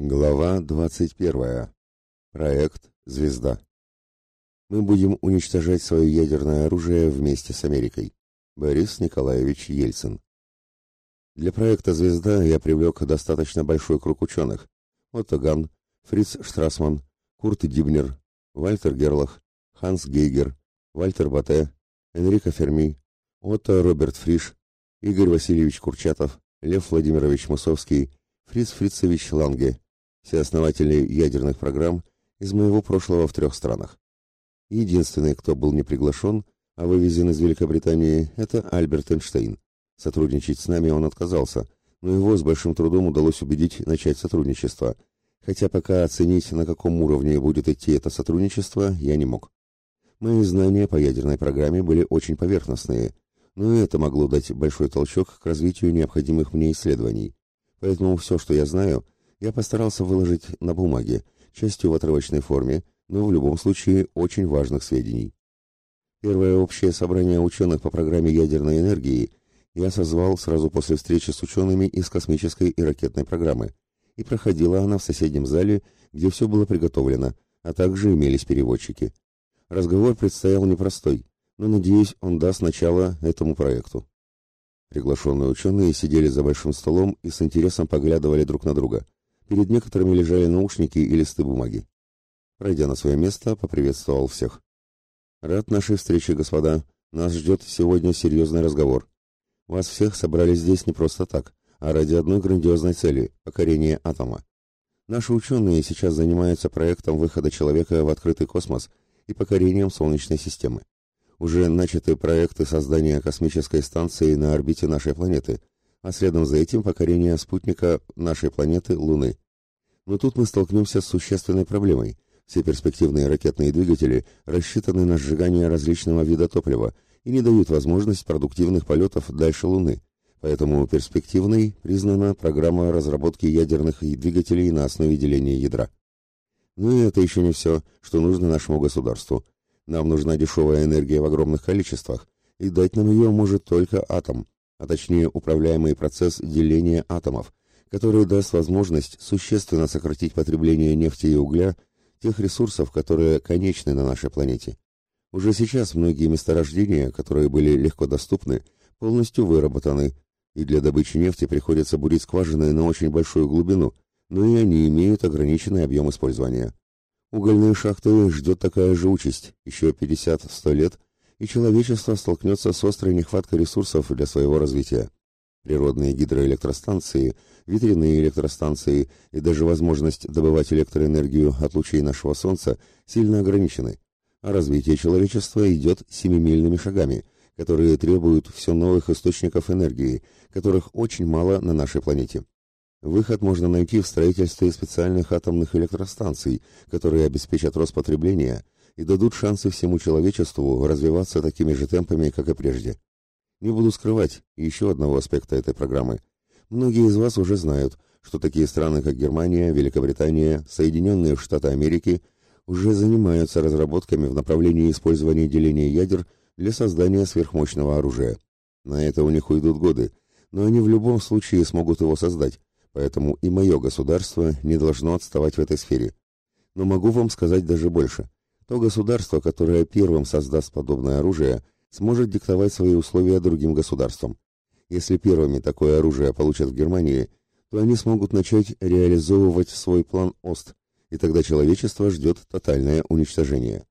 Глава 21. Проект «Звезда». Мы будем уничтожать свое ядерное оружие вместе с Америкой. Борис Николаевич Ельцин. Для проекта «Звезда» я привлек достаточно большой круг ученых. Отто Ган, Фриц Штрасман, Курт Дибнер, Вальтер Герлах, Ханс Гейгер, Вальтер Боте, Энрико Ферми, Отто Роберт Фриш, Игорь Васильевич Курчатов, Лев Владимирович Мысовский, Фриц Фрицевич Ланге – все основатели ядерных программ из моего прошлого в трех странах. Единственный, кто был не приглашен, а вывезен из Великобритании, это Альберт Эйнштейн. Сотрудничать с нами он отказался, но его с большим трудом удалось убедить начать сотрудничество, хотя пока оценить, на каком уровне будет идти это сотрудничество, я не мог. Мои знания по ядерной программе были очень поверхностные, но это могло дать большой толчок к развитию необходимых мне исследований. Поэтому все, что я знаю – я постарался выложить на бумаге, частью в отрывочной форме, но в любом случае очень важных сведений. Первое общее собрание ученых по программе ядерной энергии я созвал сразу после встречи с учеными из космической и ракетной программы, и проходила она в соседнем зале, где все было приготовлено, а также имелись переводчики. Разговор предстоял непростой, но, надеюсь, он даст начало этому проекту. Приглашенные ученые сидели за большим столом и с интересом поглядывали друг на друга – Перед некоторыми лежали наушники и листы бумаги. Пройдя на свое место, поприветствовал всех. «Рад нашей встрече, господа. Нас ждет сегодня серьезный разговор. Вас всех собрали здесь не просто так, а ради одной грандиозной цели – покорения атома. Наши ученые сейчас занимаются проектом выхода человека в открытый космос и покорением Солнечной системы. Уже начаты проекты создания космической станции на орбите нашей планеты – а следом за этим покорение спутника нашей планеты Луны. Но тут мы столкнемся с существенной проблемой. Все перспективные ракетные двигатели рассчитаны на сжигание различного вида топлива и не дают возможность продуктивных полетов дальше Луны. Поэтому перспективной признана программа разработки ядерных двигателей на основе деления ядра. Но и это еще не все, что нужно нашему государству. Нам нужна дешевая энергия в огромных количествах, и дать нам ее может только атом, а точнее управляемый процесс деления атомов, который даст возможность существенно сократить потребление нефти и угля, тех ресурсов, которые конечны на нашей планете. Уже сейчас многие месторождения, которые были легко доступны, полностью выработаны, и для добычи нефти приходится бурить скважины на очень большую глубину, но и они имеют ограниченный объем использования. Угольные шахты ждет такая же участь, еще 50-100 лет, и человечество столкнется с острой нехваткой ресурсов для своего развития. Природные гидроэлектростанции, ветряные электростанции и даже возможность добывать электроэнергию от лучей нашего Солнца сильно ограничены, а развитие человечества идет семимильными шагами, которые требуют все новых источников энергии, которых очень мало на нашей планете. Выход можно найти в строительстве специальных атомных электростанций, которые обеспечат рост потребления – и дадут шансы всему человечеству развиваться такими же темпами, как и прежде. Не буду скрывать еще одного аспекта этой программы. Многие из вас уже знают, что такие страны, как Германия, Великобритания, Соединенные Штаты Америки уже занимаются разработками в направлении использования деления ядер для создания сверхмощного оружия. На это у них уйдут годы, но они в любом случае смогут его создать, поэтому и мое государство не должно отставать в этой сфере. Но могу вам сказать даже больше то государство, которое первым создаст подобное оружие, сможет диктовать свои условия другим государствам. Если первыми такое оружие получат в Германии, то они смогут начать реализовывать свой план ОСТ, и тогда человечество ждет тотальное уничтожение.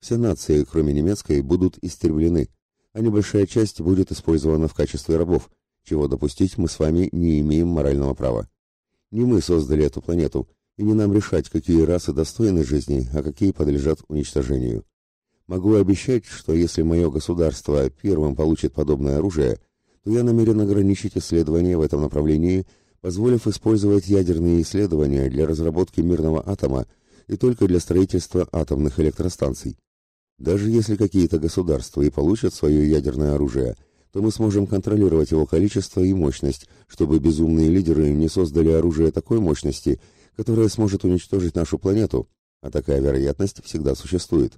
Все нации, кроме немецкой, будут истреблены, а небольшая часть будет использована в качестве рабов, чего допустить мы с вами не имеем морального права. Не мы создали эту планету, и не нам решать, какие расы достойны жизни, а какие подлежат уничтожению. Могу обещать, что если мое государство первым получит подобное оружие, то я намерен ограничить исследования в этом направлении, позволив использовать ядерные исследования для разработки мирного атома и только для строительства атомных электростанций. Даже если какие-то государства и получат свое ядерное оружие, то мы сможем контролировать его количество и мощность, чтобы безумные лидеры не создали оружие такой мощности, которая сможет уничтожить нашу планету, а такая вероятность всегда существует.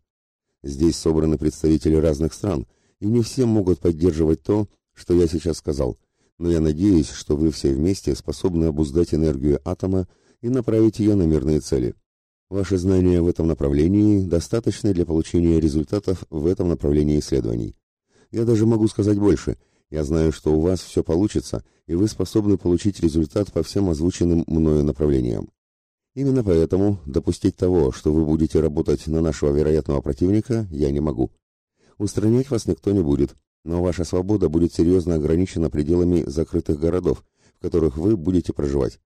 Здесь собраны представители разных стран, и не все могут поддерживать то, что я сейчас сказал, но я надеюсь, что вы все вместе способны обуздать энергию атома и направить ее на мирные цели. Ваши знания в этом направлении достаточны для получения результатов в этом направлении исследований. Я даже могу сказать больше. Я знаю, что у вас все получится, и вы способны получить результат по всем озвученным мною направлениям. Именно поэтому допустить того, что вы будете работать на нашего вероятного противника, я не могу. Устранять вас никто не будет, но ваша свобода будет серьезно ограничена пределами закрытых городов, в которых вы будете проживать.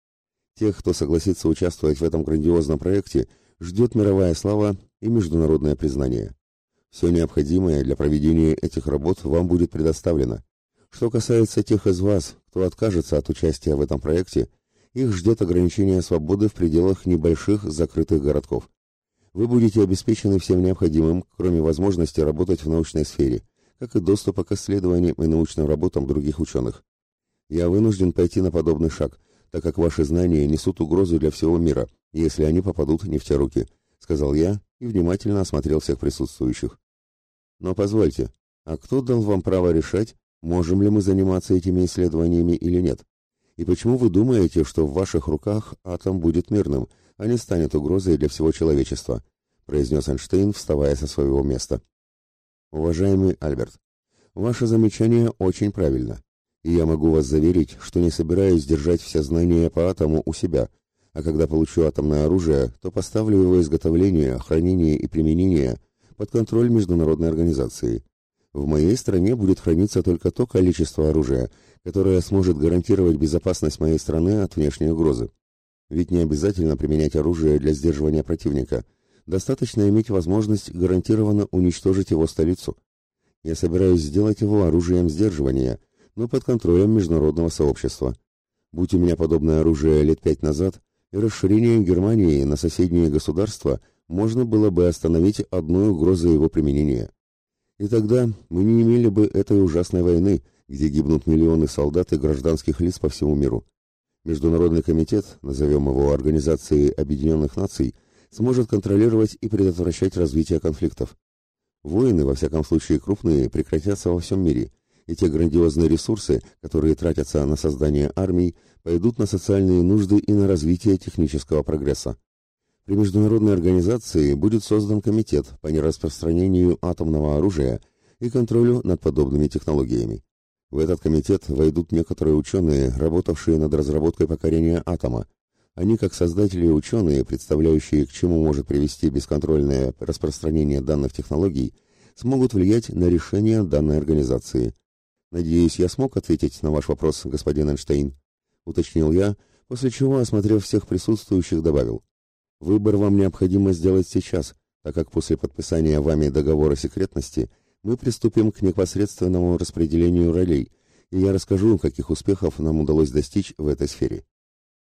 Тех, кто согласится участвовать в этом грандиозном проекте, ждет мировая слава и международное признание. Все необходимое для проведения этих работ вам будет предоставлено. Что касается тех из вас, кто откажется от участия в этом проекте, их ждет ограничение свободы в пределах небольших закрытых городков. Вы будете обеспечены всем необходимым, кроме возможности работать в научной сфере, как и доступа к исследованиям и научным работам других ученых. Я вынужден пойти на подобный шаг, так как ваши знания несут угрозу для всего мира, если они попадут не в те руки», — сказал я и внимательно осмотрел всех присутствующих. «Но позвольте, а кто дал вам право решать, можем ли мы заниматься этими исследованиями или нет? И почему вы думаете, что в ваших руках атом будет мирным, а не станет угрозой для всего человечества?» — произнес Эйнштейн, вставая со своего места. «Уважаемый Альберт, ваше замечание очень правильно и я могу вас заверить, что не собираюсь держать все знания по атому у себя, а когда получу атомное оружие, то поставлю его изготовление, хранение и применение под контроль международной организации. В моей стране будет храниться только то количество оружия, которое сможет гарантировать безопасность моей страны от внешней угрозы. Ведь не обязательно применять оружие для сдерживания противника. Достаточно иметь возможность гарантированно уничтожить его столицу. Я собираюсь сделать его оружием сдерживания – но под контролем международного сообщества. Будь у меня подобное оружие лет пять назад, и расширение Германии на соседние государства можно было бы остановить одной угрозой его применения. И тогда мы не имели бы этой ужасной войны, где гибнут миллионы солдат и гражданских лиц по всему миру. Международный комитет, назовем его Организацией Объединенных Наций, сможет контролировать и предотвращать развитие конфликтов. Войны, во всяком случае крупные, прекратятся во всем мире – и те грандиозные ресурсы, которые тратятся на создание армий, пойдут на социальные нужды и на развитие технического прогресса. При международной организации будет создан комитет по нераспространению атомного оружия и контролю над подобными технологиями. В этот комитет войдут некоторые ученые, работавшие над разработкой покорения атома. Они, как создатели и ученые, представляющие, к чему может привести бесконтрольное распространение данных технологий, смогут влиять на решение данной организации. Надеюсь, я смог ответить на ваш вопрос, господин Эйнштейн, уточнил я, после чего, осмотрев всех присутствующих, добавил: Выбор вам необходимо сделать сейчас, так как после подписания вами договора секретности мы приступим к непосредственному распределению ролей, и я расскажу, каких успехов нам удалось достичь в этой сфере.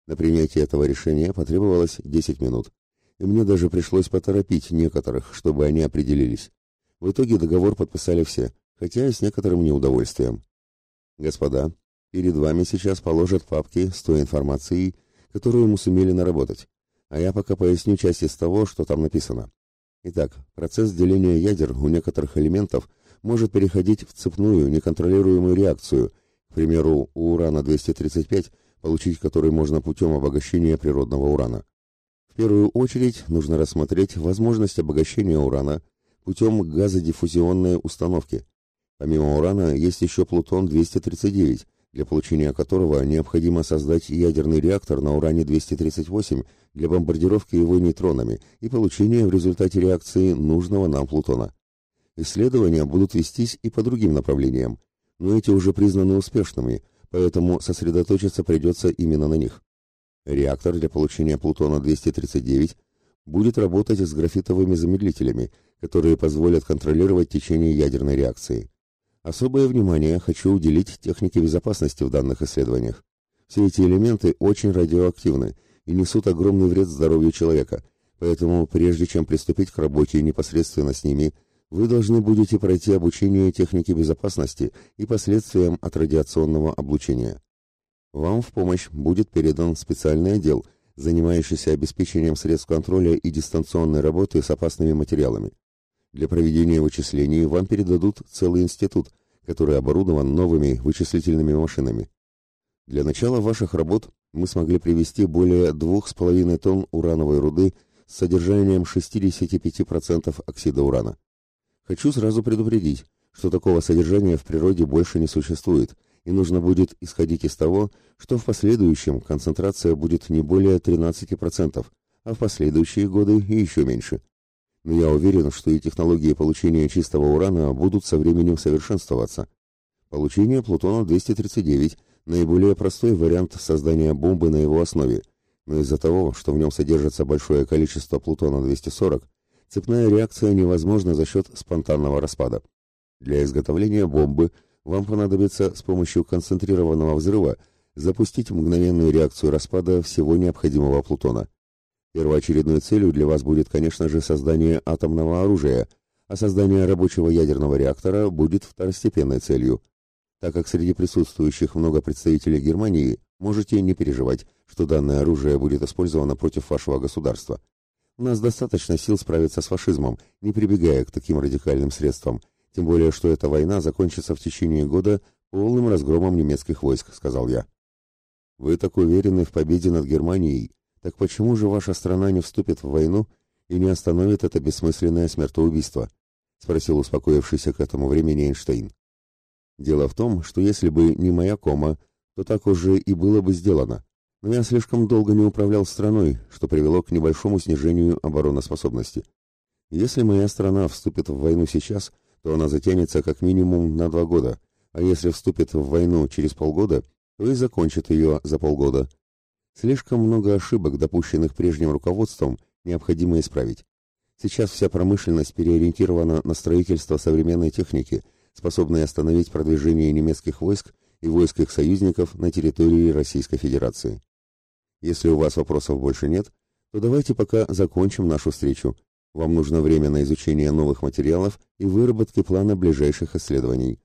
На принятие этого решения потребовалось 10 минут, и мне даже пришлось поторопить некоторых, чтобы они определились. В итоге договор подписали все, хотя и с некоторым неудовольствием. Господа, перед вами сейчас положат папки с той информацией, которую мы сумели наработать, а я пока поясню часть из того, что там написано. Итак, процесс деления ядер у некоторых элементов может переходить в цепную, неконтролируемую реакцию, к примеру, у урана-235, получить который можно путем обогащения природного урана. В первую очередь нужно рассмотреть возможность обогащения урана путем газодиффузионной установки, Помимо урана есть еще Плутон-239, для получения которого необходимо создать ядерный реактор на уране-238 для бомбардировки его нейтронами и получения в результате реакции нужного нам Плутона. Исследования будут вестись и по другим направлениям, но эти уже признаны успешными, поэтому сосредоточиться придется именно на них. Реактор для получения Плутона-239 будет работать с графитовыми замедлителями, которые позволят контролировать течение ядерной реакции. Особое внимание хочу уделить технике безопасности в данных исследованиях. Все эти элементы очень радиоактивны и несут огромный вред здоровью человека, поэтому прежде чем приступить к работе непосредственно с ними, вы должны будете пройти обучение технике безопасности и последствиям от радиационного облучения. Вам в помощь будет передан специальный отдел, занимающийся обеспечением средств контроля и дистанционной работы с опасными материалами. Для проведения вычислений вам передадут целый институт, который оборудован новыми вычислительными машинами. Для начала ваших работ мы смогли привести более 2,5 тонн урановой руды с содержанием 65% оксида урана. Хочу сразу предупредить, что такого содержания в природе больше не существует, и нужно будет исходить из того, что в последующем концентрация будет не более 13%, а в последующие годы еще меньше. Но я уверен, что и технологии получения чистого урана будут со временем совершенствоваться. Получение плутона-239 – наиболее простой вариант создания бомбы на его основе, но из-за того, что в нем содержится большое количество плутона-240, цепная реакция невозможна за счет спонтанного распада. Для изготовления бомбы вам понадобится с помощью концентрированного взрыва запустить мгновенную реакцию распада всего необходимого плутона. Первоочередной целью для вас будет, конечно же, создание атомного оружия, а создание рабочего ядерного реактора будет второстепенной целью. Так как среди присутствующих много представителей Германии, можете не переживать, что данное оружие будет использовано против вашего государства. У нас достаточно сил справиться с фашизмом, не прибегая к таким радикальным средствам – тем более, что эта война закончится в течение года полным разгромом немецких войск, сказал я. Вы так уверены в победе над Германией, так почему же ваша страна не вступит в войну и не остановит это бессмысленное смертоубийство? спросил успокоившийся к этому времени Эйнштейн. Дело в том, что если бы не моя кома, то так уже и было бы сделано. Но я слишком долго не управлял страной, что привело к небольшому снижению обороноспособности. Если моя страна вступит в войну сейчас, то она затянется как минимум на два года, а если вступит в войну через полгода, то и закончит ее за полгода. Слишком много ошибок, допущенных прежним руководством, необходимо исправить. Сейчас вся промышленность переориентирована на строительство современной техники, способной остановить продвижение немецких войск и войск их союзников на территории Российской Федерации. Если у вас вопросов больше нет, то давайте пока закончим нашу встречу. Вам нужно время на изучение новых материалов и выработки плана ближайших исследований.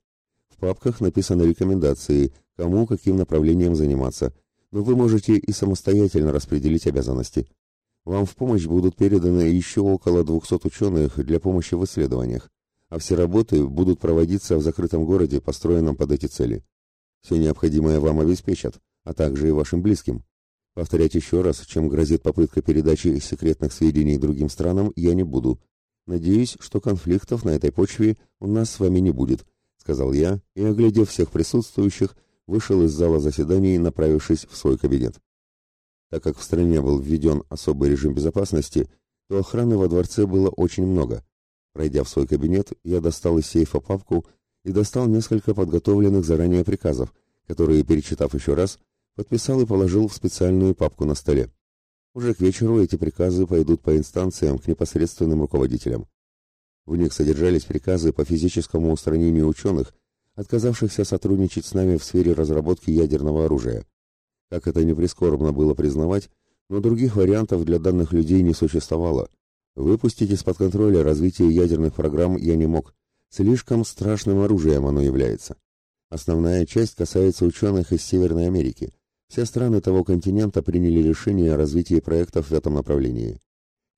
В папках написаны рекомендации, кому каким направлением заниматься, но вы можете и самостоятельно распределить обязанности. Вам в помощь будут переданы еще около 200 ученых для помощи в исследованиях, а все работы будут проводиться в закрытом городе, построенном под эти цели. Все необходимое вам обеспечат, а также и вашим близким. Повторять еще раз, чем грозит попытка передачи секретных сведений другим странам, я не буду. Надеюсь, что конфликтов на этой почве у нас с вами не будет, сказал я и, оглядев всех присутствующих, вышел из зала заседаний, направившись в свой кабинет. Так как в стране был введен особый режим безопасности, то охраны во дворце было очень много. Пройдя в свой кабинет, я достал из сейфа папку и достал несколько подготовленных заранее приказов, которые, перечитав еще раз, подписал и положил в специальную папку на столе. Уже к вечеру эти приказы пойдут по инстанциям к непосредственным руководителям. В них содержались приказы по физическому устранению ученых, отказавшихся сотрудничать с нами в сфере разработки ядерного оружия. Как это не прискорбно было признавать, но других вариантов для данных людей не существовало. Выпустить из-под контроля развитие ядерных программ я не мог. Слишком страшным оружием оно является. Основная часть касается ученых из Северной Америки. Все страны того континента приняли решение о развитии проектов в этом направлении.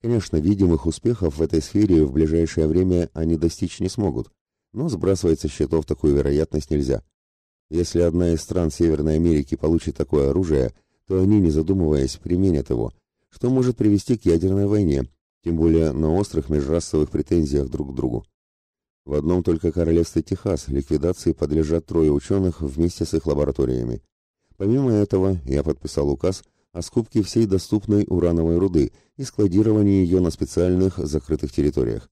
Конечно, видимых успехов в этой сфере в ближайшее время они достичь не смогут, но сбрасывать со счетов такую вероятность нельзя. Если одна из стран Северной Америки получит такое оружие, то они, не задумываясь, применят его, что может привести к ядерной войне, тем более на острых межрасовых претензиях друг к другу. В одном только королевстве Техас ликвидации подлежат трое ученых вместе с их лабораториями. Помимо этого, я подписал указ о скупке всей доступной урановой руды и складировании ее на специальных закрытых территориях.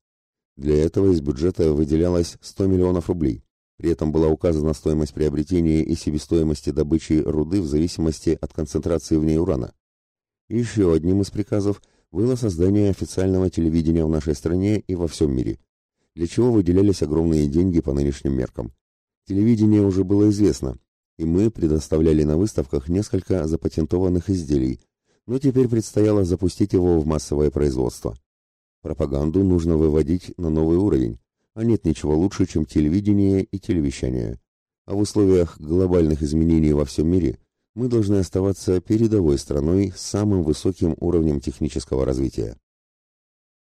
Для этого из бюджета выделялось 100 миллионов рублей. При этом была указана стоимость приобретения и себестоимости добычи руды в зависимости от концентрации в ней урана. Еще одним из приказов было создание официального телевидения в нашей стране и во всем мире, для чего выделялись огромные деньги по нынешним меркам. Телевидение уже было известно, и мы предоставляли на выставках несколько запатентованных изделий, но теперь предстояло запустить его в массовое производство. Пропаганду нужно выводить на новый уровень, а нет ничего лучше, чем телевидение и телевещание. А в условиях глобальных изменений во всем мире мы должны оставаться передовой страной с самым высоким уровнем технического развития.